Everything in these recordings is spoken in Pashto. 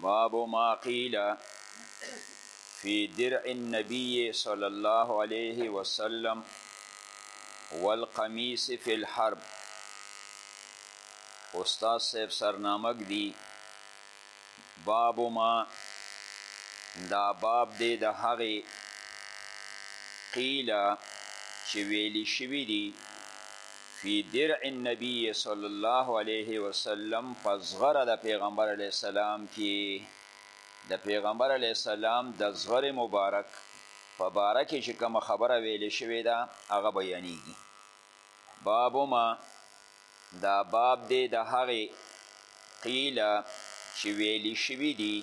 باب ما قیل فی درع النبی صلی الله علیه وسلم والقمیس فی الحرب استاد صاحب سرنامک دی باب ما دا باب دی د هغې قیله چې ویلی شوي دي فی درع النبی صلی الله علیه وسلم په زغره د پیغمبر علیه السلام کې د پیغمبر علیه السلام د زغر مبارک په باره کې چې کومه خبره ویل شوې ده هغه بیانېږي باب ما دا باب دی د هغې قیله چې ویلی شوي دي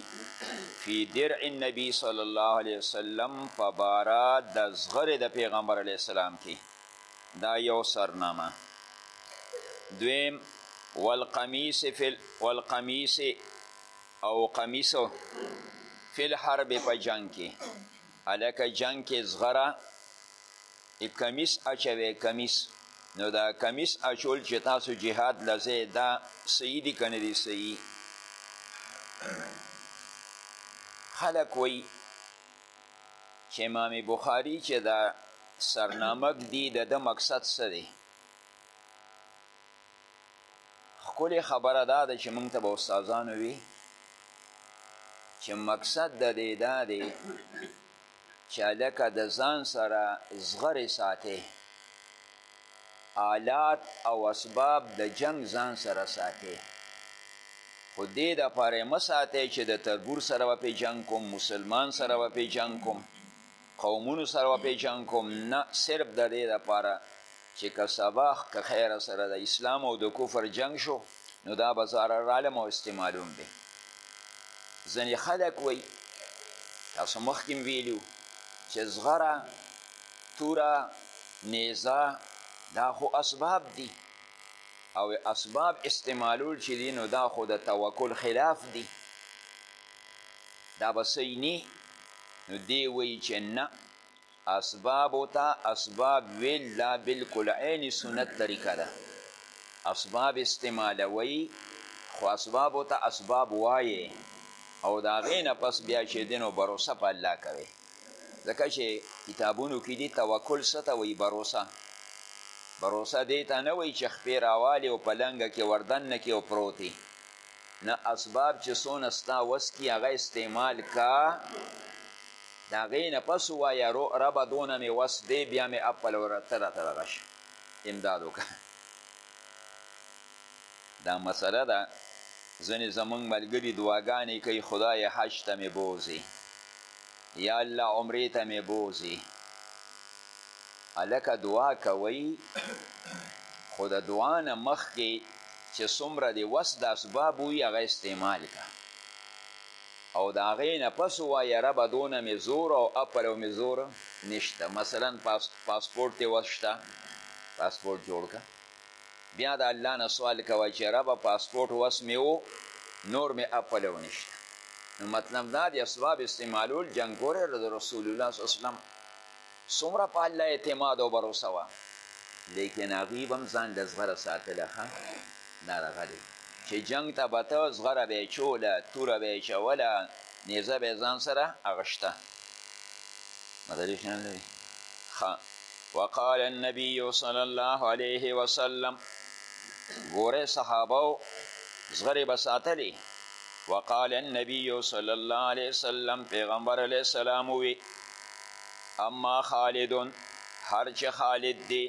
فی درع النبی صلی الله علیه وسلم په باره د زغرې د پیغمبر علیه السلام کې دا یو سرنامه دویم والقمیس فی والقمیس او قمیس فی الحرب په جنگ کې الکه جنگ کې زغره کمیس اچوي کمیس نو دا کمیس اچول چې تاسو جهاد لځه دا صحیح دي کنه دي صحیح خلک وایي چې امام بخاری چې دا سرنامک دی د د مقصد څه دی ښکلې خبره دا ده چې موږ ته به استادانو وي چې مقصد د دې دا دی چې هلکه د ځان سره زغرې ساتې آلات او اسباب د جنګ ځان سره ساتي خو دې د پاره مه ساتي چې د تربور سره به پې جنګ کوم مسلمان سره به پې جنګ کوم قومونو سره به پې جنګ کوم نه صرف د دې د پاره چې که سبا که خیر سره د اسلام او د کفر جنګ شو نو دا به ضرر رالم او استعمالوم دی ځینې خلک وایي تاسو مخکې ویلي چې زغره توره نیزه دا خو اسباب دي او اسباب استعمالول چې دي نو دا خو د توکل خلاف دي دا به صحیح نی نو دی وایي چې نه اسبابو ته اسباب ویل دا بلکل عین سنت طریقه ده اسباب استعمالوي خو اسبابو ته اسباب وایې او د هغې نه پس بیا چې دی نو بروسه په الله کوې ځکه چې کتابونو کې دي توکل څه ته وایي بروسه بروسه دې ته نه وایي چې خپې راوالې او په لنګه کې وردننه کې او پروت نه اسباب چې څونه ستا وس کي هغه استعمال کا د هغې نه پس ووایه ربه دونه مې وس دی بیا مې اپل ورته راته دغه شي امداد وکړه دا مسله ده ځنې زمونږ ملګري دعاګانې کوي خدای حج ته مې بوزي یا الله عمرې ته مې بوزي هلکه دعا کوي خو د دعا نه مخکې چې څومره د وس د اسباب وي هغه استعمال کا او د هغې نه پس ووایه ربه دونه مې زور او عقل او مې زور نشته مثلا پاس پاسپورټ یې وس شته پاسپورټ جوړ که بیا د الله نه سوال کوه چې ربه پاسپورټ وس مې و نور مې اپل او نشته نو مطلب دا دی اسباب استعمالول جنګ ګوره د رسول الله صلی الله علیه وسلم څومره په الله اعتماد او باور وه لیکن هغوی به هم ځان له زغره ساتله ښه دا دغه دی چې جنګ ته به ته زغره به یې چوله توره به یې چوله نیزه به یې ځان سره اغشته مدري خیال لري ښه وقال النبي صلی الله علیه وسلم ګوره صحابه زغری بساتلی وقال النبي صلی الله علیه وسلم پیغمبر علیه السلام وی اما خالد هر چې خالد دی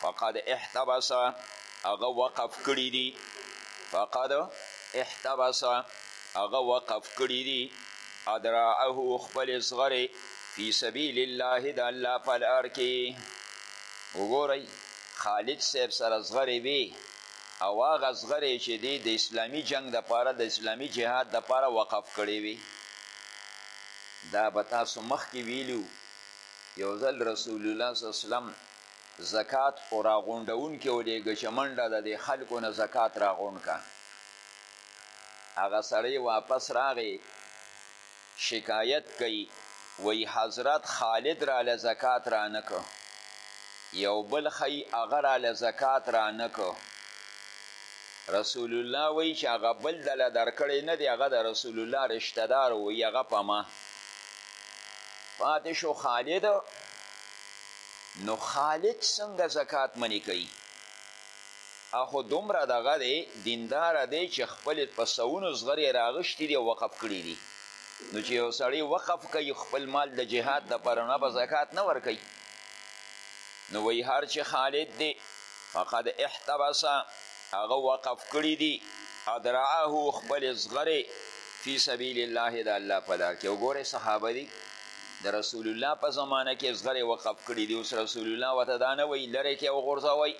فقد احتبس هغه وقف کړی دی فقد احتبس هغه وقف کړی دی ادراعه خپل زغره فی سبیل الله د الله په لار کې وګورئ خالد صاحب سره زغرې وي او هغه زغرې چې دی د اسلامي جنگ دپاره د اسلامي جهاد دپاره وقف کړی وي دا به تاسو مخکې ویلو یو ځل رسول الله صلی وسلم زکات خو راغونډونکي ولېږه چې منډه د دې خلکو نه زکات راغونډ که هغه سړی واپس راغی شکایت کوي وایي حضرت خالد راله زکات رانه که یو بل ښایي هغه راله زکات رانه که رسول الله وایي چې هغه بل دله درکړی نه دی هغه د رسول الله رشته دار وایي هغه په ما پاتې شو خالد نو خالد څنګه زکات منې کوي هغه خو دومره دغه دی دینداره دی چې خپل په سوونو زغرې راغشتي دي او وقف کړي دي نو چې یو سړی وقف کوي خپل مال د جهاد دپاره نه به زکات نه ورکوي نو وایي هر چې خالد دی فقد احتبس هغه وقف کړي دي ادرعه خپل زغرې فی سبیل الله د الله په لار کې وګوره صحابه دي د رسول الله په زمانه کې زغرې وقف کړي دي اوس رسول الله ورته دا نه وایي لرې کې وغورځوئ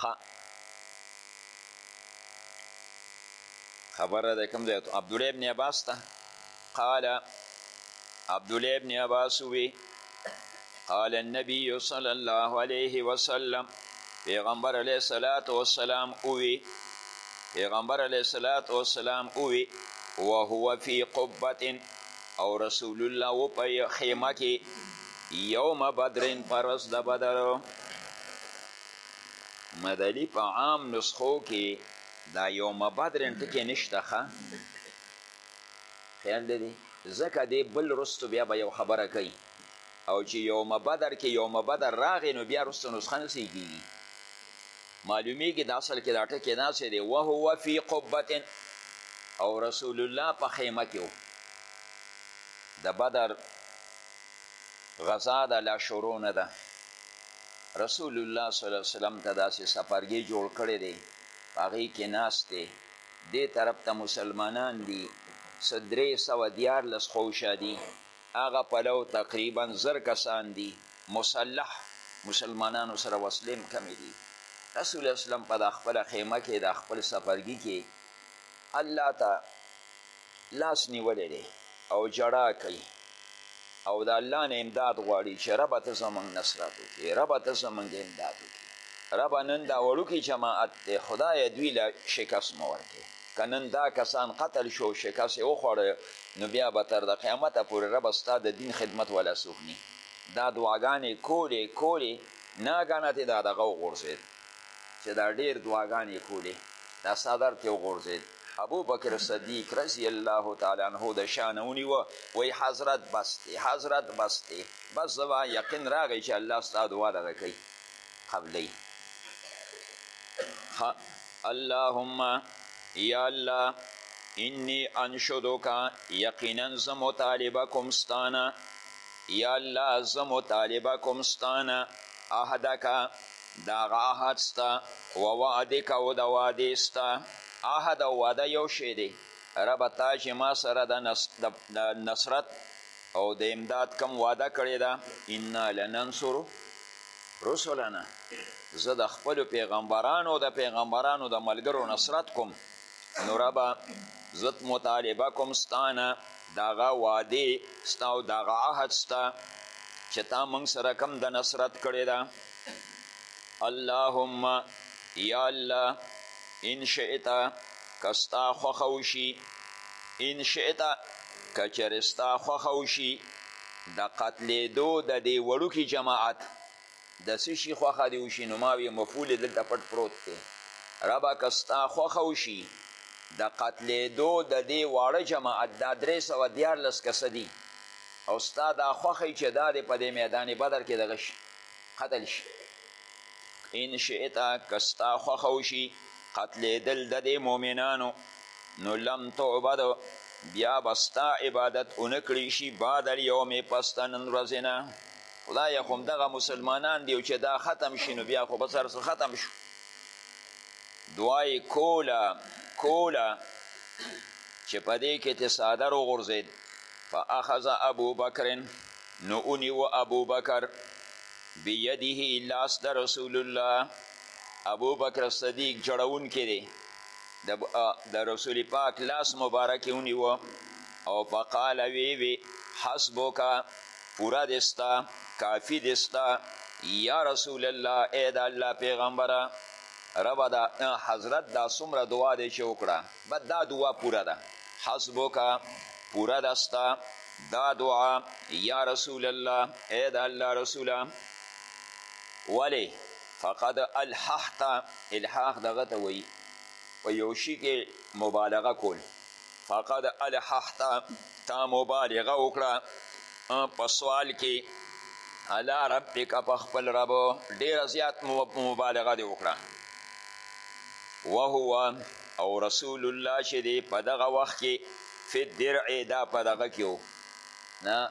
خا خبر ده کوم ځای عبد الله ابن عباس ته قال عبد الله ابن عباس وی قال النبي صلى الله عليه وسلم پیغمبر علیه الصلاۃ والسلام اووی پیغمبر علیه الصلاۃ والسلام اووی وهو فی قبه او رسول الله و په خیمه کې یوم بدر پرز د بدر مدلي په عام نسخو کې دا یو مبدرن ټکی نشته ښه خیال دی دی ځکه دی بل رستو بیا به یو خبره کوي او چې یو مبدر کې یو مبدر راغی نو بیا رستو نسخه نه سیږي معلومیږي د اصل کې دا ټکی داسې دی وهو فی قبتن او رسول الله په خیمه کې و د بدر غزا د لا شروع نه ده رسول الله صلی الله علیه وسلم ته داسې سفرګی جوړ کړی دی په هغې کې ناست دی دې طرف ته مسلمانان دي څه درې سوه دیارلس خوشا دي هغه پلو تقریبا زر کسان دي مسلح مسلمانانو سره وسلې هم کمې دي رسول الله اسلم په دا خپله خیمه کې دا خپل سفرګي کې الله ته لاس نیولی دی او جړا کوي او د الله نه امداد غواړي چې ربه ته زمونږ نصرت وکړي ربه ته زمونږ امداد وکړي ربه نن دا وړوکی جماعت دی خدای دوی له شکست مه ورکړي که نن دا کسان قتل شو شکست یې وخوړی نو بیا به تر د قیامته پورې ربه ستا د دین خدمت ولا څوک دا دعاګانې کولې کولې ناګانه تې دا دغه وغورځېد چې دا ډېر دعاګانې یې کولې دا څادر ترې وغورځېد ابو بکر صدیق رضی الله تعالی عنه د شانه ونیوه وایي حضرت بس دی حضرت بس دی بس زما یقین راغی چې الله ستا دعا دغه کوي قبلوي اللهم یا الله انی انشدک یقینا زه مطالبه کوم ستانه یا الله زه مطالبه کوم ستانه عهدک د هغه عهد ستا و وعدک او د وعدې ستا عهد او وعده یو شی دی ربه تا چې ما سره د نصرت او د امداد کم وعده کړې ده انا لننصر رسلنا زه د خپلو پیغمبرانو د پیغمبرانو د ملګرو نصرت کوم نو ربه زت مطالبه کوم ستانه دغه وعده ستا او دغه عهد ستا چې تا موږ سره کم د نصرت کړی ده اللهم یا الله ان شئت که ستا خوښه وشي ان شئت که چېرې ستا خوښه وشي د قتلېدو د دې وړوکي جماعت د څه شي خوښه دې وشي نو ما ویې مفعول یې دلته پټ پروت دی ربه که ستا خوښه وشي د قتلېدو د دې واړه جماعت دا درې سوه دیارلس کسه دي او ستا دا خوښه چې دا دې په دې میدان بدر کې دغه شي قتل شي ان شئتا که ستا خوښه وشي قتلېدل د دې مؤمنانو نو لم تعبد بیا به ستا عبادت ونه کړی شي بعد الیوم پس د نن ورځې نه خدایه خو همدغه مسلمانان دي چې دا ختم شي نو بیا خو بس هر څه ختم شو دعای کوله کوله چې په دې کې ته څادر وغورځېد فاخذ ابوبکر نو ونیو ابوبکر بیده لاس د رسول الله ابوبکر صدیق جړونکی دی د رسول پاک لاس مبارک ونیو او فقال وی وی حسبک پورا دستا کافی دستا یا رسول الله ای د الله پیغمبره رب دا حضرت دا سمره دعا دی چې وکړه بد دا دعا پوره ده حسبک پوره ده ستا دا دعا یا رسول الله ای د الله رسوله ولې فقد الححت الحاح دغه ته وایي په یو شي کې مبالغه کول فقد الححت تا مبالغه وکړه په سوال کې علا ربک په خپل رب ډېره زیات مبالغه دې وکړه وهو او رسول الله چې دی په دغه وخت کې فی درع دا په دغه کې و نه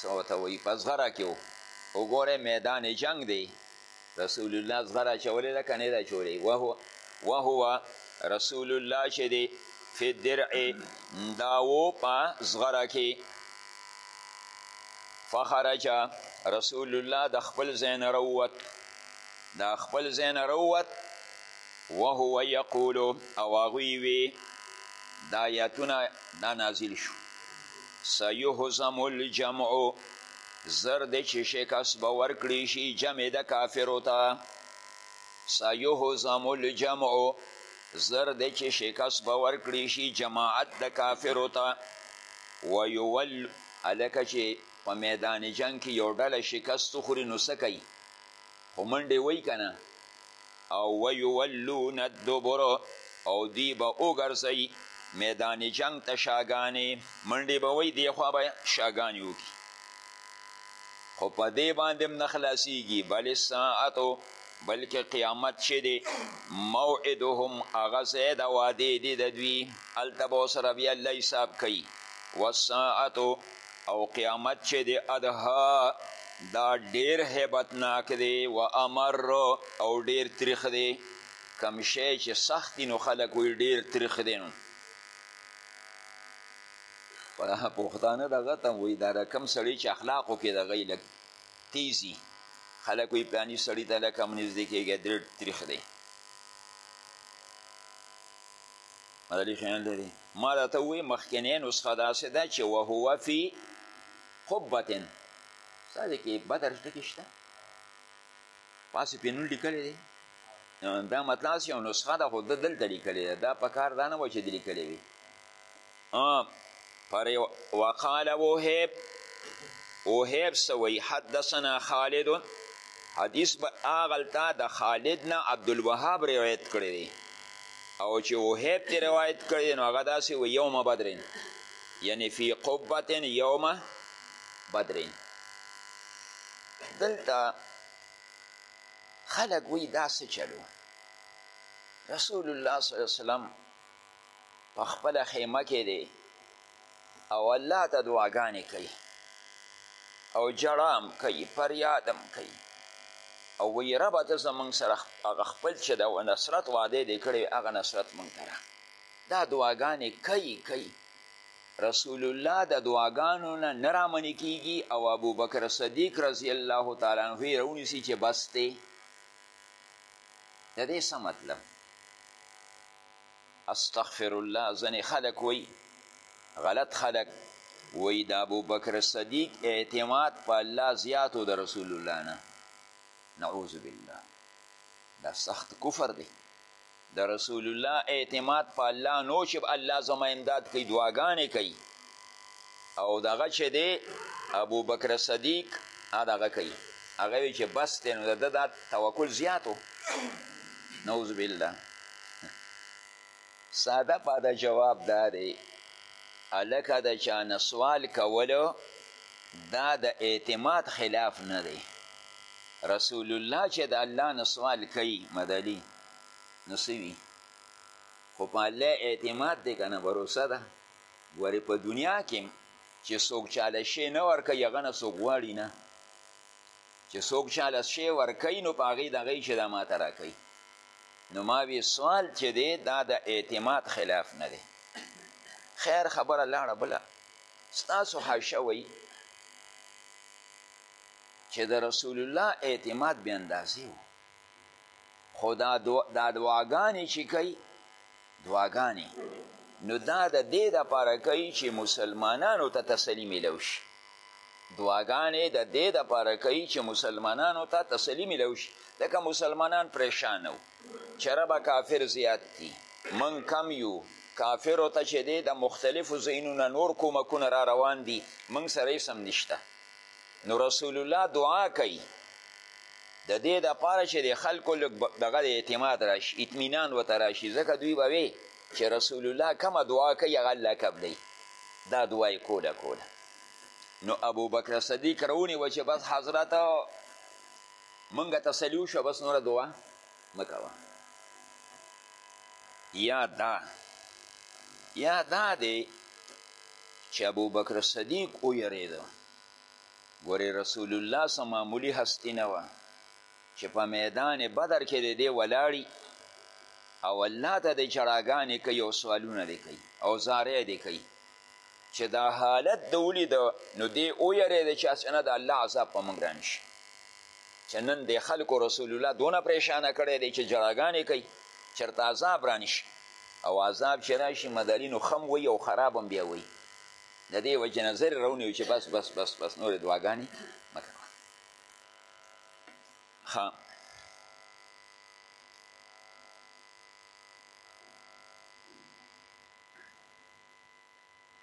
څه وایي په زغره کې و وګورئ میدان جنګ دی رسول الله زغره اچولې ده که نه ده اچولې وهو وهو رسول الله چې دی فی درع دا و په زغره کې فخرج رسول الله د خپل ځای نه رووت د خپل ځای نه رووت وهو یقول او هغوی وی دا آیاتونه دا نازل شو سیهزم الجمع زر دی چې شکست به ورکړی شي جمع د کافرو ته سیهزم الجمع زر دی چې شکست به ورکړی شي جماعت د کافرو ته ویول هلکه چې په میدان جنګ کې یو ډله شکست وخوري نو څه کوي خو منډې وی کنه او ویولون الدبر او دی به وګرځي میدان جنگ ته شاګانې منډې به وی دی خوا به شاګانې وکړي خو په دې باندې هم نه خلاصیږي بل ساعتو بلکې قیامت چې دی موعدهم هغه ځای د وعدې دی د دوی هلته به ورسره بیا الله حساب کوي والساعتو او قیامت چې د ادها دا ډیر هیبتناک دی و امر او ډیر تریخ دی کم شی چې سخت نو خلک وی ډیر تریخ دی نو پښتانه دغه ته وی دا د کم سړی چې اخلاقو کې دغه لږ تیزی خلک وی پلانی سړی ته لکه هم نږدې کېږي ډیر تریخ دی مدلی خیال لري ما درته ووی مخکنی نسخه داسې ده چې وهو فی قبة ستا دې کې بدر ټکې شته پاسې پې نوم لیکلی دی دا مطلب هسې یو نسخه ده خو ده دلته لیکلې ده دا په کار دا نه وه چې د لیکلې وي پر وقال وهیب وهیب څه وایي حدثنا خالد حدیث به هغلته د خالد نه عبدالوهاب روایت کړی دی او چې وهیب تی روایت کړی نو هغه داسې و یوم بدرین یعنی فی قبت یوم بدرین دلته خلق وی دا څه چلو رسول الله صلی الله علیه وسلم په خپله خیمه کې دی او الله ته دعاګانې کوي او جړام کوي پریادم کوي او وی ربه ته زمونږ سره هغه خپل چې د نصرت وعده دې کړی هغه نصرت مونږ ته دا دعاګانې کوي کوي رسول الله د دعاګانو نه نه رامنې کیږي او ابوبکر صدیق رضی الله تعالی عنه یې راونیسي چې بس دی د دې څه مطلب استغفرالله ځنې خلک وی غلط خلک وی د ابوبکر صدیق اعتماد په الله زیات او د رسول الله نه نعوذ بالله دا سخت کفر دی د رسول الله اعتماد په الله نو چې الله زما امداد کوي دعاګانې کوي او دغه چې دی ابو بکر صدیق دغه کوي هغه وی چې بس دی نو د ده دا توکل زیات و نعوذ بالله ساده پاده جواب دا دی هلکه د چا نه سوال کولو دا د اعتماد خلاف نه دی رسول الله چې د الله نه سوال کوي مدلی نو څه وي خو په الله اعتماد دی که نه بروسه ده ګورې په دنیا کې چې څوک چاله شی نه ورکوي هغه نه څوک غواړي نه چې څوک چاله شی ورکوي نو په هغې د هغوی چې دا ماته راکوي نو ما وی سوال چې دی دا د اعتماد خلاف نه دی خیر خبره لاړه بله ستاسو حاشه وایي چې د رسول الله اعتماد بې اندازې و خو دا دا دعاګانې چې کوي دعاګانې نو دا د دې دپاره کوي چې مسلمانانو ته تسلي میلو شي دعاګانې د دې دپاره کوي چې مسلمانانو ته تسلي میلو شي ځکه مسلمانان پریشان وو چې ربه کافر زیات دي من کم یو کافرو ته چې دی د مختلفو ځایونو نه نور کومکونه را روان دي موږ سره هېڅ هم نشته نو رسول الله دعا کوي د دې د پاره چې د خلکو لږ دغه د اعتماد راشي اطمینان ورته راشي ځکه دوی به وی چې رسول الله کومه دعا کوي هغه الله قبلوي دا دعا یې کوله کوله نو ابوبکر صدیق راونیوه چې بس حضرت موږ تسلي وشوه بس نوره دعا مه کوه یا دا یا دا دی چې ابوبکر صدیق ویرېده ګورې رسول الله څه معمولي هستي نه وه چې په میدان بدر کې دی دی ولاړي او الله ته د جړاګانې کوي او سوالونه دی کوي او زارې دی کوي چې دا حالت د ولیده نو دی ویرېده چې هسې نه د الله عذاب په موږ رانشي چې نن د خلکو رسول الله دونه پریشانه کړی دی چې جړاګانې کوي چېرته عذاب رانشي او عذاب چې راشي مداري نو خم وي او خراب هم بیا وي د دې وجې نه زر راونیو چې بس بس بس بس نورې دعاګانې مه کوه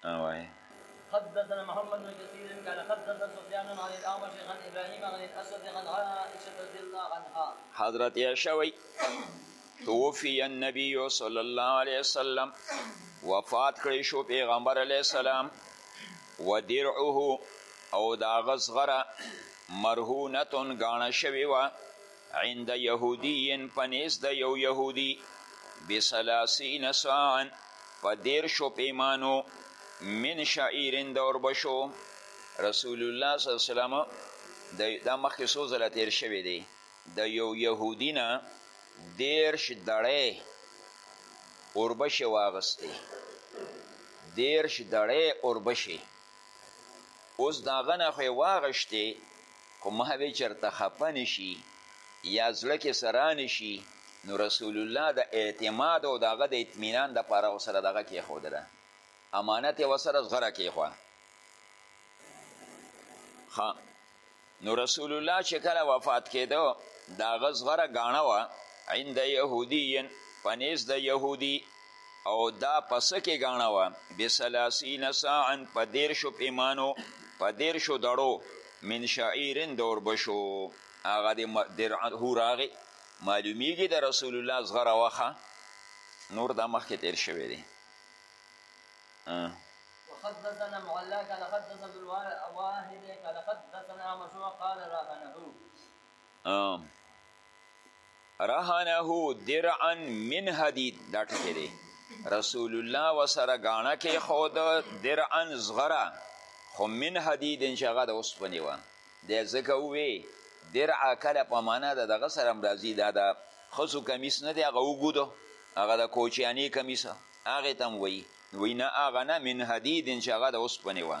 وای حدثنا محمد بن كثير قال حدثنا سفيان عن الاعمش عن ابراهيم عن الاسود عن عائشه رضي الله عنها حضرت عائشه وي توفي النبي صلى الله عليه وسلم وفات کړی شو پیغمبر علیه السلام و درعه او دا غزغره مرهونتون غاڼه شوی و عند یهودی پنیز د یو یهودی بسلاسین ساعن په دیرشو پیمانو من شعیرن د اوربشو رسول الله صلی الله علیه وسلم دا مخکې څو ځله تیر شوی دی د یو یهودي نه دیرش دړی اوربشې واغستې دیرش دړی اوربشې اوس د هغه نه خو یې واغشتې خو ما وی چرته خپه نشي یا زړه کې څه رانشي نو رسول الله د اعتماد او د هغه د اطمینان دپاره ورسره دغه کېښودله امانت یې ورسره زغره کېښوه نو رسول الله چې کله وفات کېده د هغه زغره ګاڼه وه عند یهودي پنیز د یهودي او دا په څه کې ګاڼه وه بسلاسین ساعا په دیرشو پیمانو په دیرشو دړو من شعیرن د اوربشو هغه د درعه راغې معلومیږي د رسول الله زغره وخه نور دا مخکې تیر شوی دی وحدثنا معلا قال حدث عبد الواحد قال حدثنا عمشو قال راهنه رهنه درعا من حدید دا ټکی دی رسول الله وسره ګاڼه کې خود درعا زغره خو من حدید چې هغه د اوسپنې وه دی ځکه ووی درعا کله په معنا د دغه سره هم راځي دا د ښځو کمیس نه دی هغه اوږده هغه د کوچیانې کمیسه هغې ته هم وایي وایي نه هغه نه من حدیدن چې هغه د اوسپنې وه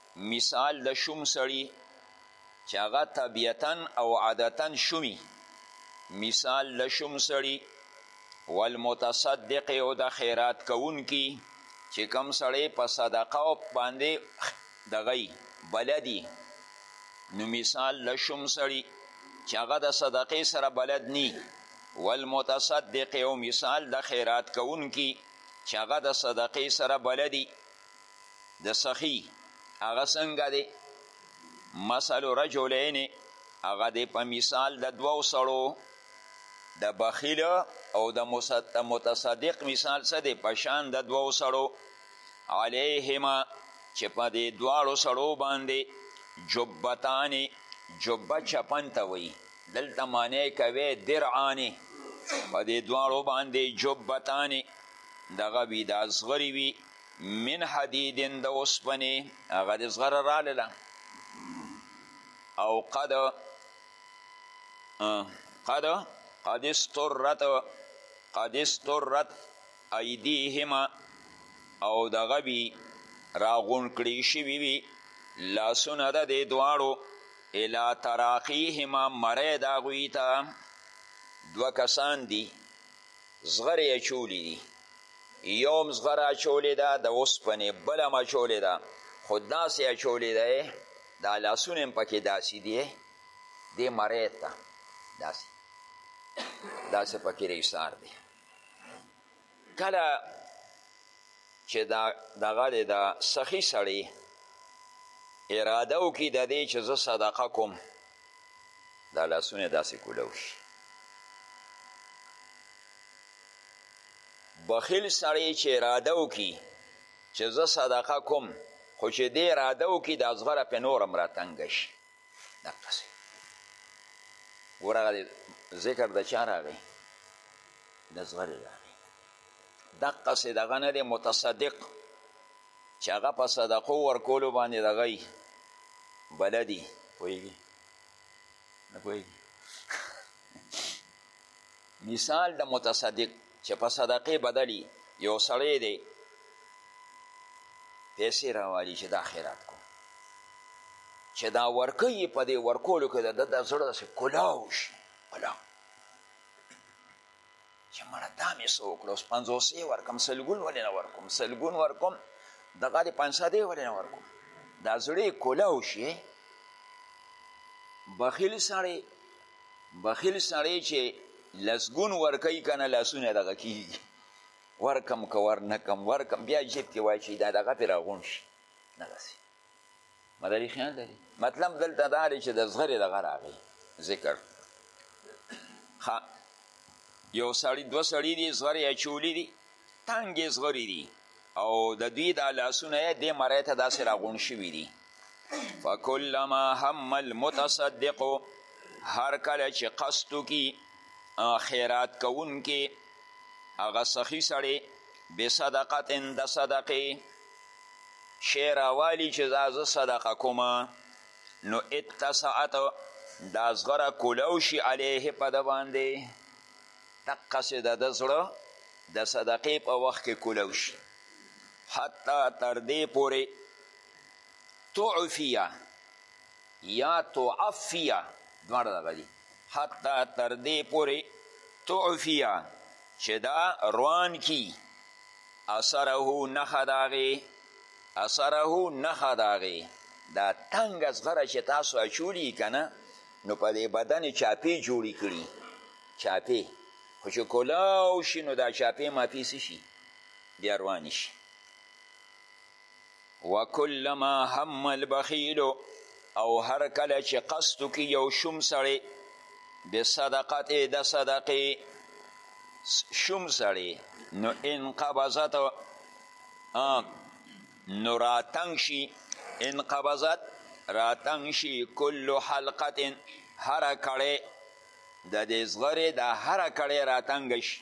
مثال د شوم سړي چې هغه طبیعتا او عادتا شومي مثال د شوم سړي والمتصدق او د خیرات کوونکي چې کم سړی په صدقه او باندې دغی بلدي نو مثال د شوم سړي چې هغه د صدقې سره بلد نی والمتصدق او مثال د خیرات کوونکي چې هغه د صدقې سره بلدي د سخی هغه څنګه دی مثل رجلین هغه دی په مثال د دوو سړو د بخیل او د متصدق مثال څه دی په شان د دوو سړو علیهما چې په دې دواړو سړو باندې جبتانې جبه چپن ته وایي دلته معنی کوي درعانې په دې دواړو باندې جبتانې دغه وي دا زغري وي من حدید د اوسپنې هغه د زغره رالله او قد قد قد استرت قد استرت ایدیهما او دغه وي راغون کړی شوي وي لاسونه د دې دواړو الا تراقیهما مری د هغوی ته دوه کسان دي زغرې اچولي دي یو هم زغره اچولې ده د اوسپنې بل هم اچولې ده خو داسې اچولې ده دا لاسونه هم پکې داسې دي دې مرید ته داسې داسې پکې ریسار دی کله چه دا دغه دی دا سخی سړی اراده وکړي د دې چې زه صدقه کوم دا لاسونه داسې کولو شي بخیل سړی چې اراده وکړي چې زه صدقه کوم خو چې دې اراده وکړي دا زغره پې نور هم راتنګه شي دقسې ګوره ذکر د چا راغی د زغرې راغی دقه سي دغه نه دی متصدق چې هغه په صدقو ورکولو باندې دغه یي بلدي پوهېږي نه پوهېږي مثال د متصدق چې په صدقې بدلی یو سړی دی پیسې راوالي چې دا خیرات کو چې دا ورکوي په دې ورکولو کې د د زړه داسې کلاو شي کلاو چې مړه دا مې څه وکړو اوس پنځوسې ورکم سلګون ولې نه ورکوم سلګون ورکوم دغه دې پنسدې ولې نه ورکوم دا زړه یې کولاو شي بخیل سړی بخیل سړی چې لسګون ورکوي که نه لاسونه دغه کېږي ورکم که ورنکم ورکم بیا جیب کې واچوي دا دغه پرې راغونډ شي دغسې مداري خیال لري مطلب دلته دا دی چې د زغرې دغه راغی ذکر ښه یو سړی دوه سړي دي زغرې یې اچولي دي تنګې زغرې دي او د دوی دا لاسونه یې دې مری ته داسې راغونډ شوي دي فکلما هم المتصدق هر کله چې قصد وکړي خیرات کوونکي هغه سخي سړی بصدقتن د صدقې شی راوالي چې دا زه صدقه کوم نو اتسعت دا زغره کولو شي علیه په ده باندې دقسې د ده زړه د صدقې په وخت کې کولو شي حتی تر دې پورې تعفیه یا تعفیه دواړه دغه دي حتی تر دې پورې تعفیه چې دا روان کی اثره نښه د هغې اثره نښه د هغې دا تنګه زغره چې تاسو اچولي که نه نو په دې بدن چاپې جوړې کړي چاپې خو چې کلاو شي نو دا چاپې ماپې څه شي بیا روانې شي وکلما هم البخیل او هر کله چې قصد وکړي یو شوم سړی بصدقتې د صدقې شوم سړی نو انقبضت نو راتنګ شي انقبضت راتنګ شي کل حلقت هر کړی د دې زغرې د هر کړی راتنګ شي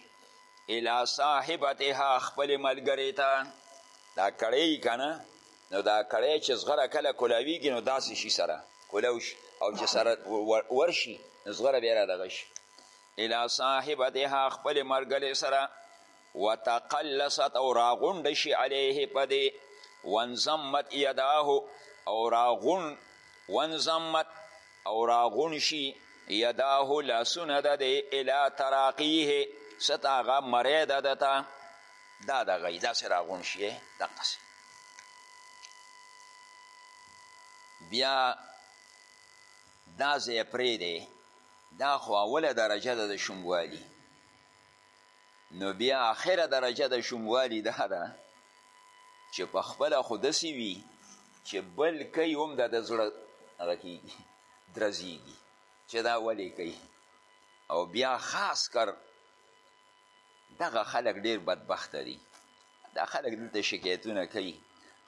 الی صاحبتها خپل ملګری ته دا کړی یي کنه نو دا کړی چې زغره کله کولاویږي نو داسې شي سره کولاو شي او چې سره ورشي نو زغره بیا دغه شي الی صاحبتها خپل مرګلې سره وتقلصت او راغونډ شي علیه په دې وانضمت یداه او راغون وانضمت او راغون شي یداه لاسونه د دی الی تراقیه ستاغه مری د دته دا دغه یې داسې راغونډ شي دقسې بیا دا ځای پرېږدی دا خو اوله درجه ده د شوموالي نو بیا آخره درجه د شوموالي دا ده چې په خپله خو داسې وي چې بل کوي هم دا د زړه هغه کېږي درزیږي چې دا ولې کوي او بیا خاص کر دغه خلک ډیر بدبخته دي دا خلک دلته شکایتونه کوي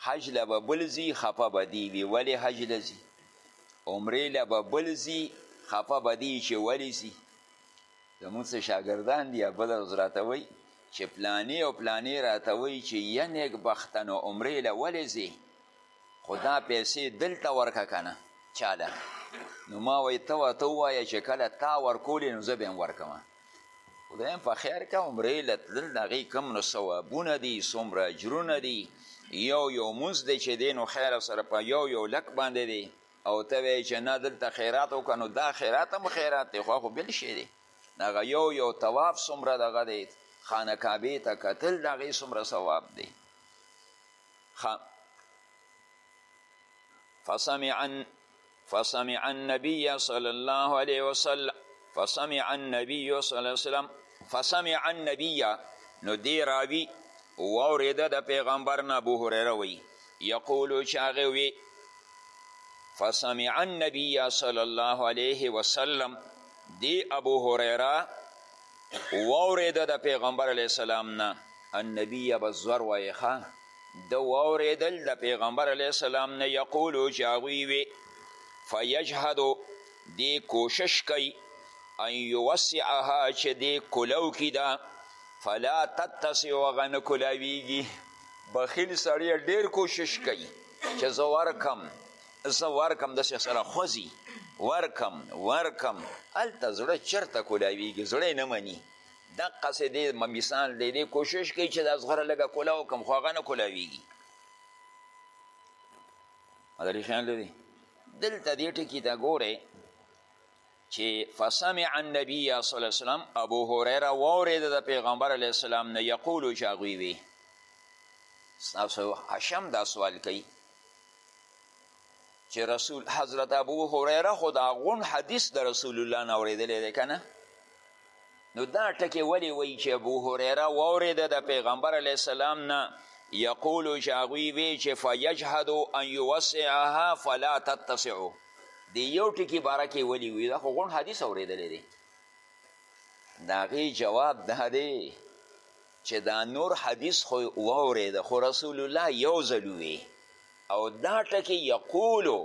حج له به بل ځي خفه به دی وي ولې حج له ځي عمرې له به بل ځي خفه به دی چې ولې ځي زموږ څه شاګردان دي بله ورځ راته وایي چې پلانې او پلانې راته وایي چې یا نیکبخته نو عمرې له ولې ځې خو دا پیسې دلته ورکه که نه چاله نو ما وایي ته ورته ووایه چې کله تا ورکولې نو زه به هم ورکوم خدایم په خیر که عمرې له تلل د هغې کوم نو ثوابونه دي څومره اجرونه دي یو یو مونځ دی چې دی نو خیر سره په یو یو لک باندې دی او ته وایې چې نه دلته خیرات وکړه نو دا خیرات هم خیرات دی خو خو بل شی دی هغه یو یو طواف څومره دغه دی خانه کعبې ته کتل د هغې څومره ثواب دی فسمعن فسمع النبي صلى الله عليه وسلم فسمع النبي صلى الله عليه وسلم فسمع النبي نو دی راوی واورېده د پیغمبر نه ابو هريره وی یقولو چې هغه وی فسمع النبي صلى الله عليه وسلم دی ابو هريره واورېده د پیغمبر علیه السلام نه النبي به زور وایې ده واورېدل د پیغمبر علیه السلام نه یقولو چې هغوی وي فیجهدو دی کوشش کوي ان یوسعها چې دی کلو کی ده فلا تتسع هغه نه کلاویږي بخیل سړی ډیر کوشش کوي چې زه ورکم زه ورکم داسې سره خوځي ورکم ورکم هلته زړه چرته کلاویږي زړه نه مني دقسې دې مثال دی دې کوشش کوي چې دا زغره لږه کولا وکړم خو هغه نه کولاویږي درې خیال دی دلته دې ټکي ته ګورئ چې فسمع النبي صلی الله علیه وسلم ابو هريره واورېده د پیغمبر علیه السلام نه یقولو چې هغوی وي ستاسو حشم دا سوال کوي چې رسول حضرت ابو هریره خو دا غون حدیث د رسول الله نه اوریدلی دی که نه نو دا ټکی ولی وایي چې ابو هریره واوریده د پیغمبر علیه السلام نه یقول چې هغوی وی چې فیجهد ان یوسعها فلا تتسعو د یو ټکي باره کې ولي وي دا خو غون حدیث اورېدلی دی د هغې جواب دا دی چې دا نور حدیث خو واورېده خو رسول الله یو ځل ووی او دا ټکی یقولو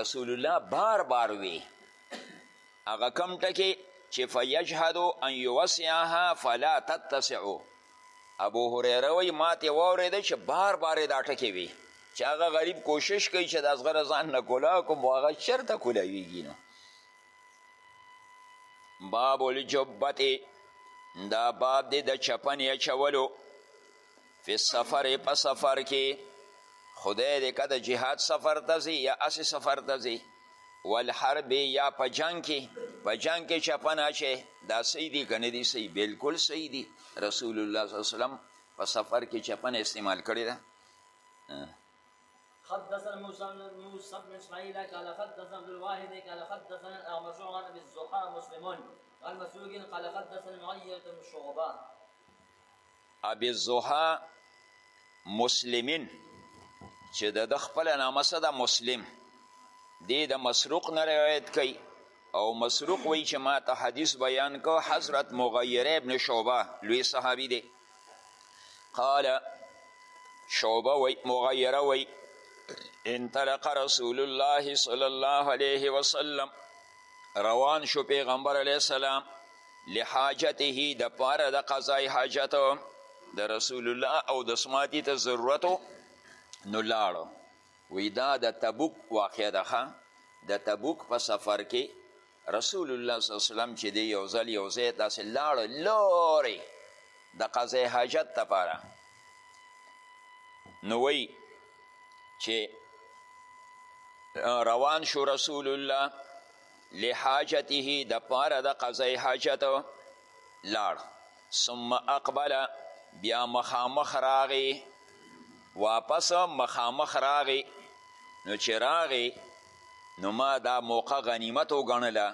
رسول الله بار بار وی هغه کم ټکی چې فیجهد ان یوسعها فلا تتسعو ابو هریره وی ما ترې واورېده چې بار بار یې دا ټکی وی چې هغه غریب کوشش کوي چې دا زغره ځان نه کولا کوم هغه چېرته کولاویږي نو باب الجبت دا باب دی د چپنې اچولو فی سفر په سفر کې خدای دې که د جهاد سفر ته ځي یا اسې سفر ته ځي والحرب یا په جنگ کې په جنگ کې چپن اچې دا صحیح دي که نه دي صحیح بلکل صحیح دي رسول الله صلی الله علیه وسلم په سفر کې چپن استعمال کړې ده حدثنا المسند موسى بن اسماعيل قال حدثنا عبد الواحد قال حدثنا الاعمش عن ابي الزحى مسلم قال مسروق قال حدثنا معية بن شعبة ابي الزحى مسلمين چې د خپل نامه سره مسلم دی د مسروق نه روایت کوي او مسروق وایي چې ما ته حدیث بیان کو حضرت مغیره ابن شعبه لوی صحابي دی قال شعبه وی مغیره وی انطلق رسول الله صلی الله علیه وسلم روان شو پیغمبر علیه السلام لحاجته د پاره د قضای حاجت د رسول الله او د سماتی ته ضرورت نو لاړو وی دا د تبوک واقع ده د تبوک په سفر کې رسول الله صلی الله علیه وسلم چې دی یو ځل یو ځای داسې لاړ لورې د قضای حاجت لپاره نو وی چې روان شو رسول الله لحاجته د پاره د قضای حاجت لاړ ثم اقبل بیا مخامخ راغی واپس مخامخ راغی نو چې راغی نو ما دا موقع غنیمت وګڼله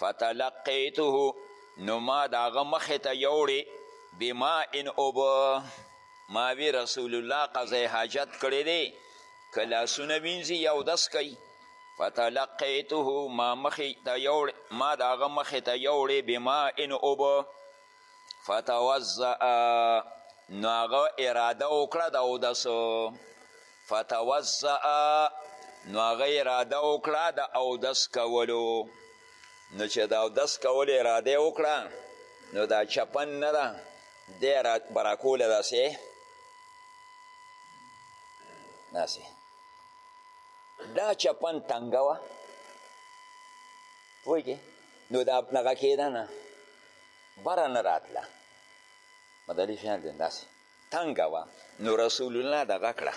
فتلقیته نو ما د هغه مخې ته یوړې بما ان اوبه ما وی رسول الله قضای حاجت کړی دی که لاسونه وینځي یا اودس کوي فتلقیته ما مخې ته یوړې ما د هغه مخې ته یوړې بما ان اوبه فتوزا نو هغه اراده وکړه د اودس فتوزا نو هغه اراده وکړه د اودس کولو نو چې د اودس کولو اراده وکړه نو دا چپن نه ده دی براکوله داسې داسې دا چپن تنګه وه پوهېږې نو دا دغه کېده نه بره نه راتله مدلي خیال دی داسې تنګه وه نو رسول الله دغه کړه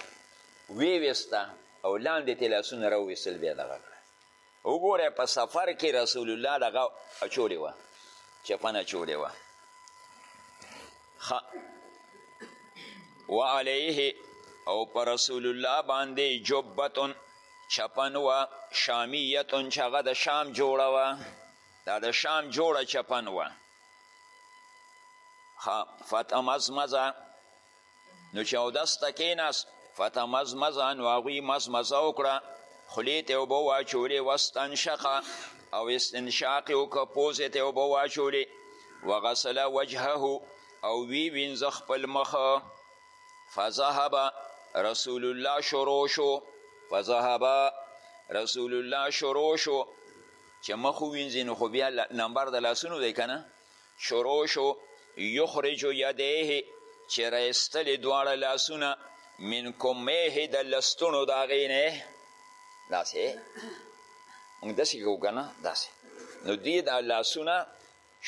وی وسته او لاندې ته لاسونه راوویستل بیا دغه کړه وګوره په سفر کې رسول الله دغه اچولې وه چپنه اچولې وه وعلیه او پر رسول الله باندې جبتون چپن وه شامیتون چې هغه د شام جوړه وه دا د شام جوړه چپن وه ښه فتمزمزه نو چې اودس ته کېناست فتمزمزه نو هغوی مزمزه وکړه خولې ته یې اوبه واچولې واستنشقه او استنشاق یې وکړه پوزې ته یې اوبه واچولې وغسله وجهه او وی وینځه خپل مخ فذهب رسول الله شروع شو فذهب رسول الله شروع شو چې مخ ووینځي نو خو بیا نمبر د لاسونو دی که نه شروع شو یخرج یدیه چې رایستلې دواړه لاسونه من کمیه د لستونو د هغې نه داسې موږ داسې کوو که نه داسې نو دې دا لاسونه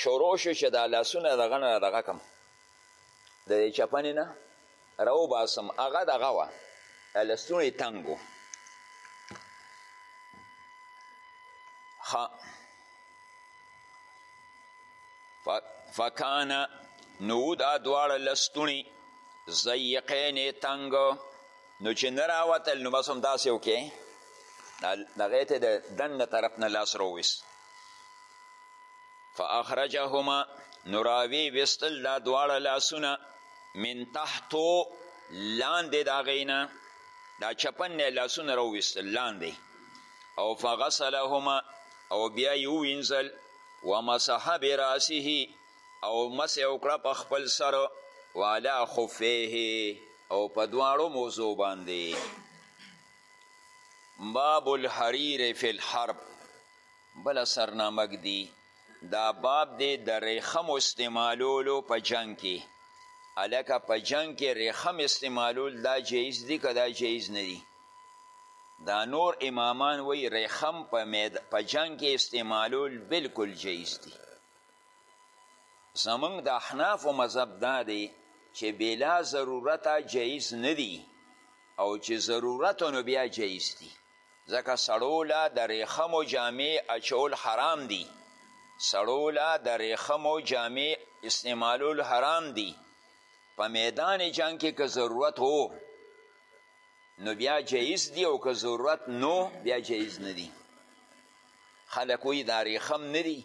شروع شو چې دا لاسونه دغه نه دغه کم د دې چپنې نه راوباسم هغه دغه وه لستوڼی یې تنګ و فکان نو دا دواړه لستوڼي ضیقین تنګ نو چې نه راوتل نو بس همداسې وکې دغې ته د دننه طرف نه لاس راوویست فاخرجهما نو راوی وستل دا دواړه لاسونه من تحتو لاندې د هغې نه دا چپن نه لاسونه راوویستل لاندې او فغسلهما او بیا یې ووینځل ومسح براسه او مسح وکړه په خپل سر وعلا خفیه او په دواړو موضوع باندې باب الحریر فی الحرب بله سرنامه ږدي دا باب دی د ریخم استعمالولو په جنگ کې الکه په جنگ کې ریخم استعمالول دا جایز دي که دا جایز نه دي دا نور امامان وی ریخم په, مید... په جنگ کې استعمالول بالکل جایز دي زمونږ د احناف و مذهب دا دی چې بلا ضرورت جایز نه دي او چې ضرورت نو بیا جایز دي ځکه سړو له د ریښمو جامې اچول حرام دي سړو له د ریښمو جامې استعمالول حرام دي په میدان جنگ کې که ضرورت وو نو بیا جایز دی او که ضرورت نو بیا جایز نه دی خلک وایي دا ریښم نه دي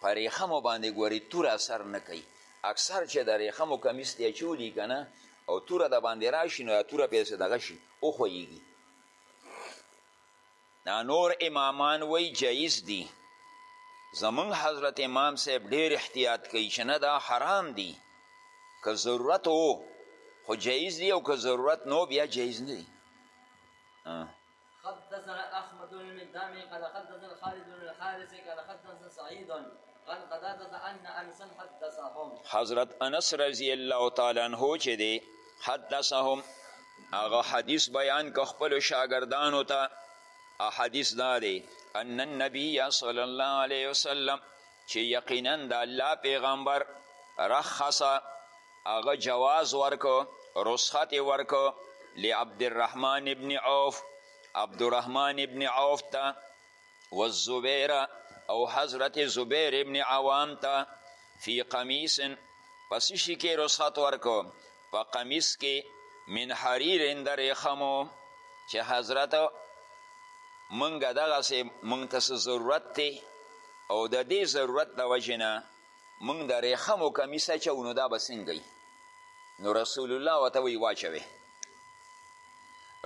په ریښمو باندې ګوري تور اثر نه کوي اکثر چې د ریښمو کمیس دی اچولي که نه او توره د باندې راشي نو دا توره پسې دغه شي وښویږي دا نور امامان وی جایز دی زمون حضرت امام صاحب ډیر احتیاط کوي چې نه دا حرام دی که ضرورت وو خو جایز دی او که ضرورت نو بیا جایز نه دی حدثنا احمد بن المقدام قال حدثنا خالد بن الحارث قال حدثنا سعيد حضرت انس رضی الله تعالی عنه چې دی حدثهم هغه حدیث بیان که خپلو شاګردانو ته حدیث دا دی ان النبی صلی الله علیه وسلم چې یقینا د الله پیغمبر رخص هغه جواز ورکو رسخت ورکو لعبد الرحمن ابن عوف عبد الرحمن ابن عوف ته والزبیر او حضرت زبیر ابن عوام ته فی قمیس پس شي کې رخصت ورکو په قمیس کې من حریر د ریخمو چې حضرت منګه دغسې منګ ته ضرورت دی او د دې ضرورت د وجې نه موږ د ریخمو کمیس اچو نو دا به څنګه نو رسول الله ورته وی واچوي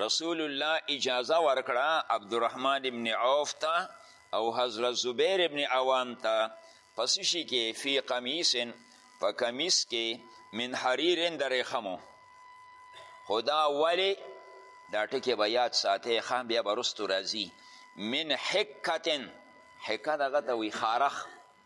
رسول الله اجازه ورکړه عبدالرحمن ابن عوف ته او حضرت زبیر ابن عوام ته په څه شي کې فی قمیس په کمیس کې من حریر د ریخمو خو دا ولې دا ټکی به یاد ساتئ ښه بیا به رستو راځي من حکتن حکه دغه ته وایي خارخ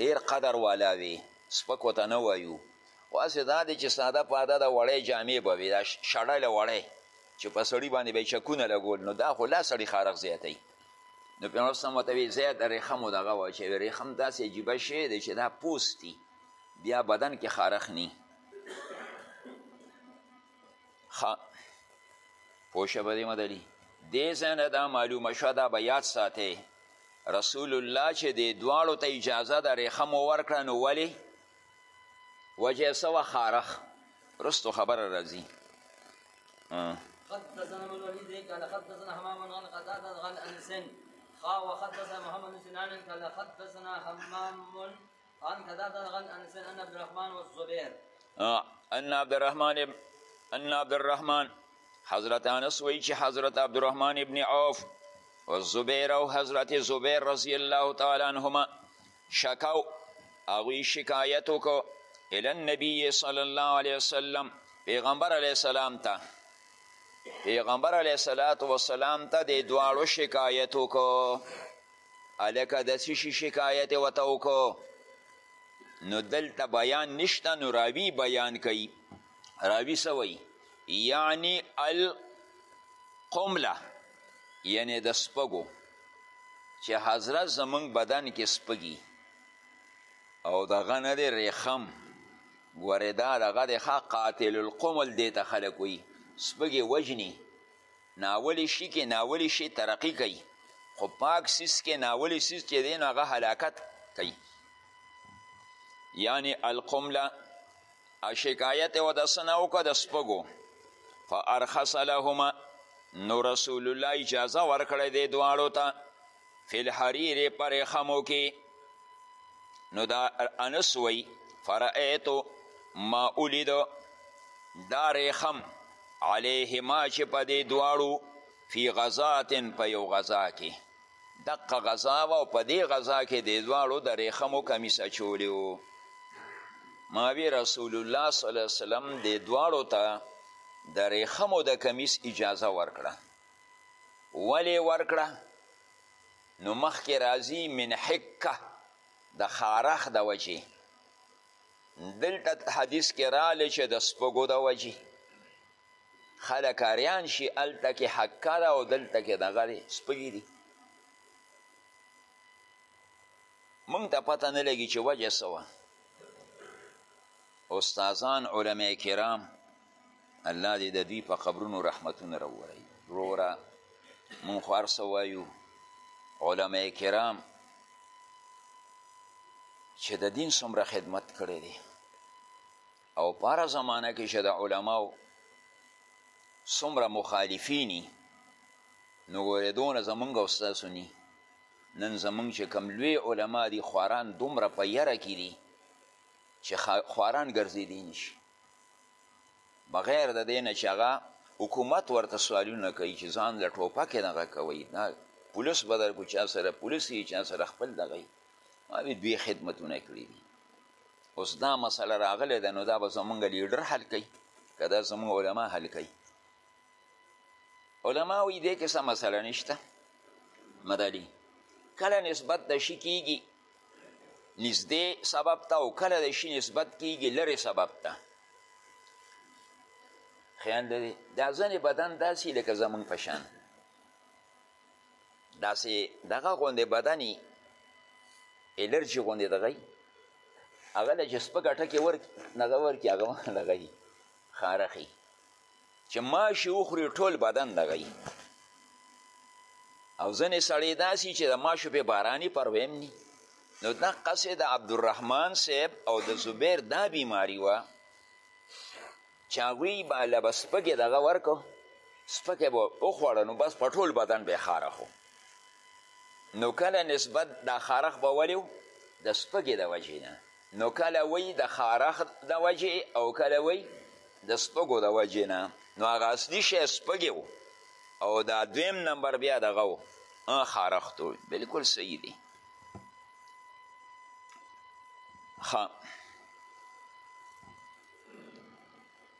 ډېر قدر والا وي، سپکو ته نه وایو، خو هسې دا دی چې ساده پاده د وړۍ جامې به وي، دا شړلې وړۍ چې په سړي باندې به یې چکونه لګول، نو دا خو لا سړي خارښت زیاتوي. نو پیغمبر صلی الله علیه وسلم ورته ویل، ځای د ریخمو دغه واچوي، ریخم داسې عجیبه شی دی چې دا پوست دي، بیا بدن کې خارښت نی. خا پوشه به دې مدلی دې ځای نه دا معلومه شوه دا به یاد ساتئ رسول الله چې دې دواړو ته اجازه د ریښه مو ورکړه نو ولې وجه یې څه وه خارخ رستو خبره راځي حدثنا من وليد قال حدثنا همام عن قتادة عن أنس قال وحدثنا محمد بن سنان قال حدثنا همام ان کذا دا غن ان سن ان عبد الرحمن و الزبير ان عبد الرحمن ان عبد الرحمن حضرت انس وی چې حضرت عبد الرحمن ابن عوف و زبیر او حضرت زبیر رضی الله تعالی عنهما شکاو هغوی شکایت وکړو الی النبی صلی الله علیه وسلم پیغمبر علیه السلام ته پیغمبر علیه السلام ته د دواړو شکایت وکړو هلکه د څه شي شکایت یې ورته وکړو نو دلته بیان نشته نو راوي بیان کوي راوي څه وایي یعنی القمله یعنی د سپګو چې حضرت زمونږ بدن کې سپګي او دغه نه دی ریخم ګورې دا دغه دی ښه قاتل القمل دی ته خلک وایي سپګې وژني ناولي شي کې ناولي شي ترقي کوي خو پاک سیس کې ناولي سیس چې دی نو هغه هلاکت کوي یعنی القمله شکایت و د سنه وکړه د سپګو فارخص لهما نو رسول الله اجازه ورکړی دی دواړو ته فی الحریر پر خمو کی نو دا انس وی فرأیتو ما اولید دا ریخم علیهما چې په دې دواړو فی غزاتن په یو غزا کې دقه غزا وه او په دې غزا کې دې دواړو د ریخمو کمیس اچولی و ما وی رسول الله صلی الله علیه وسلم دې دواړو ته د ریخمو د کمیس اجازه ورکړه ولی ورکړه نو مخکې راځي من حکه د خارخ د وجې دلته حدیث کې رالی چې د سپګو د وجې خلک اریان شي هلته کې حکه ده او دلته کې دغه دی سپګي دي مونږ ته پته نه لګي چې وجه څه وه استادان علما کرام الله دې د دوی په قبرونو رحمتونه راووروي وروره مونږ خو هر څه وایو علما کرام چې د دین څومره خدمت کړی دی او په هره زمانه کې چې د علماو څومره مخالفینی نو ګورې دونه زمونږ او ستاسو نی نن زمونږ چې کوم لوی علما دي خواران دومره په یره کې دي چې خواران ګرځېدی نشي بغیر د دې نه چې هغه حکومت ورته سوالونه کوي چې ځان له ټوپکې دغه کوئ دا پولیس به در کو چا سره پولیس یي چا سره خپل دغه یي ما به دوی خدمتونه کړي دي اوس دا مسله راغلې ده نو دا به زمونږ لیډر حل کوي که دا زمونږ علما حل کوي علما وایي دې کې څه مسله نشته مدالي کله نسبت د شي کیږي نږدې سبب ته او کله د شي نسبت کیږي لرې سبب ته خیال لري دا ځنې بدن داسې لکه زمونږ په شان داسې دغه غوندې بدني الرجي غوندې دغه هغه له چې سپکه ټکې ورکړي هغه ورکړي هغه دغه خارخي چې ماشي وخوري ټول بدن دغوي او ځنې سړی داسي چې د ماشو په باراني پرویم ني نو دقسې د عبدالرحمن صاحب او د زبیر دا بیماری وه چې هغوی به له به سپکې دغه ورکو سپکې به وخوړه نو بس په ټول بدن به یې خاره خو نو کله نسبت دا خارخ به ولې د سپکې د وجې نه نو کله وی د خارخ د وجې او کله وی د سپګو د وجې نه نو هغه اصلي شی سپګې و او دا دویم نمبر بیا دغه و خارخت و بلکل صحیح دی خا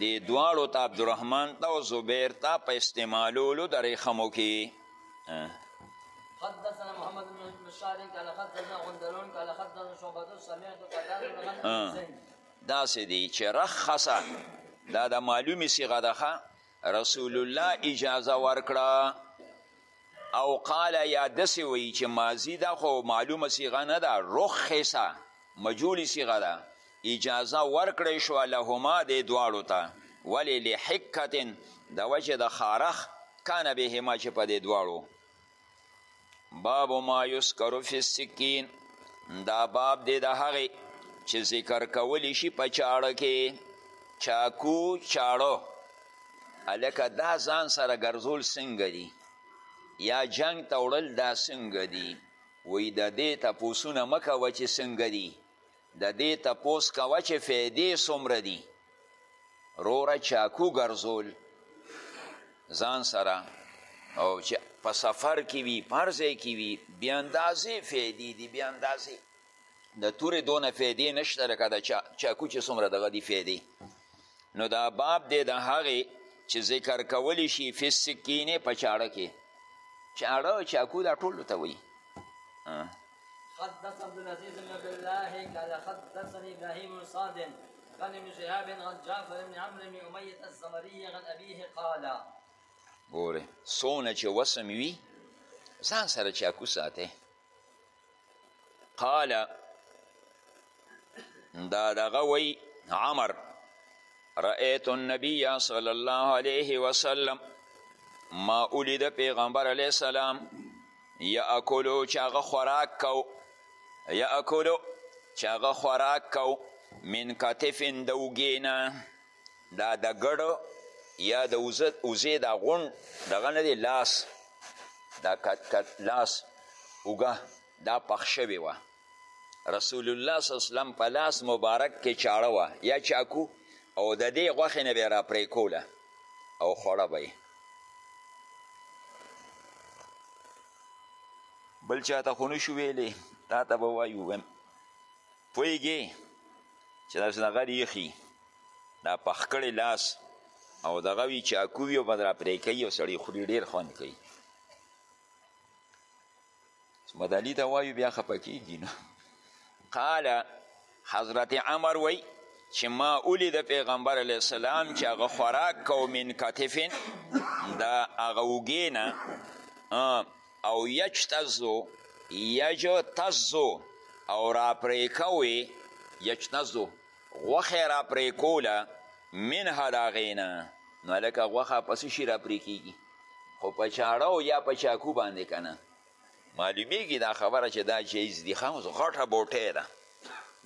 دې دواړو ته عبدالرحمن ته او زبیر ته په استعمالولو د ریخمو کې حدثنا محمد بن بشار قال حدثنا غندرون قال حدثنا شعبة سمعت قتادة دا سدي چې رخصه دا د معلومي صيغه ده رسول الله اجازه ورکړه او قال یا دسې وایي چې ماضي دا خو معلومه صیغه نه ده رخصه مجهولي صیغه ده اجازه ورکړی شوه لهما دې دواړو ته ولې لحکتن د وجې د خارخ کان بهما چې په دې دواړو باب ما یسکر فی السکین دا باب دی د هغې چې ذکر کولی شي په چاړه کې چاکو چاړه هلکه دا ځان سره ګرځول څنګه دي یا جنگ ته وړل دا څنګه دي وایي د دې تپوسونه مه کوه چې څنګه دي ددې تپوس کوه چه فیدې څومره دي روره چاکو ګرځول ځان سره او چه په سفر کی وی په هر ځای کی وی بی اندازې فیدې دي بی اندازې د تورې دونه فیدې نشته لکه د چا چاکو چې څومره دغه دي فیدې نو دا باب دی د هغې چې ذکر کولی شي فی سکینې په چاړه کې چاړه چاکو دا ټولو ته وایي حدث عبد العزيز بن عبد الله قال حدثني ابراهيم بن سعد عن ابن شهاب عن جعفر بن عمرو بن اميه الزمري عن ابيه قال ګوره سونه چې وسم وي ځان سره چاکو ساته قال دا دغه وی عمر رأیت النبی صلی الله علیه وسلم ما اولید پیغمبر علیه السلام یأکلو چې هغه خوراک کو یأکلو چې هغه خوراک کو من کتفن د اوږې دا د ګډو یا د اوزې دا غونډ دغه نه دی لاس دا کت کت لاس اوږه دا پخ شوې وه رسول الله صلی الله علیه وسلم په لاس مبارک کې چاړه وه یا چاکو او د دې غوښې نه به یې راپرې کوله او خوړه به یې بل چا ته خو نشو ویلی تا ته به وایو ویم پوهېږې چې داسې دغه ریښي دا پخ کړی لاس او دغه وي چاکو وي او به راپرې کوي او سړی خوري ډېر خوند کوي احمد علي ته وایو بیا خفه کیږي نه قال حضرت عمر وی چې ما ولید پیغمبر علیه السلام چې هغه خوراک کو من کتفن د هغه اوږې نه او یجتزو یجتزو او راپرېکوي یجتزو غوښه راپرېکوله منها د هغې نه نو هلکه غوښه په څه شي راپرې کېږي خو په چاړه او یا په چاکو باندې که نه معلومیږي دا خبره چې دا جایز دي ښه اوس غټه بوټۍ ده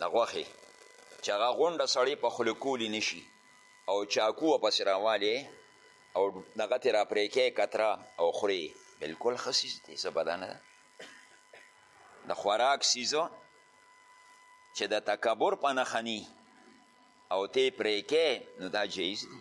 د غوښې چې هغه غونډه سړی په خوله کولی نشي او چاکو ورپسې راوالې او دغه ترې راپرې کوې کتره او خورې بلکل ښه څیز دی څه بده نه ده د خوراک څیزو چې د تکبر په نښه نی او تی پرې کوې نو دا جایز دی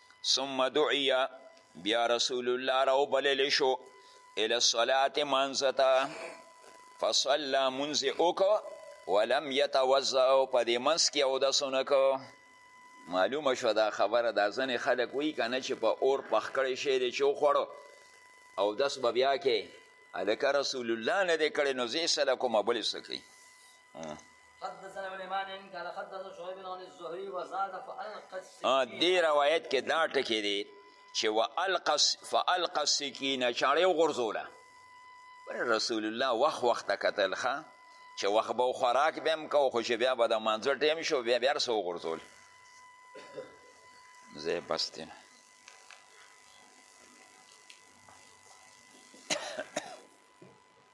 ثم دعی بیا رسول الله را وبلل شو الی الصلاة مانځه ته فصلی مونځ یې وکړو ولم یتوضع او په دې منځ کې اودس ونه کړو معلومه شوه دا خبره دا ځینې خلک وایي که نه چې په اور پخ کړی شی دی چې وخوړو اودس به بیا کې هلکه رسول الله نه دی کړی نو زه یې څه له کومه بل څه کوي حدثنا علیمان قال حدثنا شعیب بن الزهری وزاد فالق السکین دی روایت کې دا ټکی دی چې والق فالق السکین چاړې وغورځوله رسول الله وخت وخت ته کتل ښه چې وخت به خوراک به هم کو خو چې بیا به د مانځه ټیم شو بیا بیا هر څه وغورځول زه بس دی